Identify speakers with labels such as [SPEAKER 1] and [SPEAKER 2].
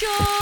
[SPEAKER 1] Sure.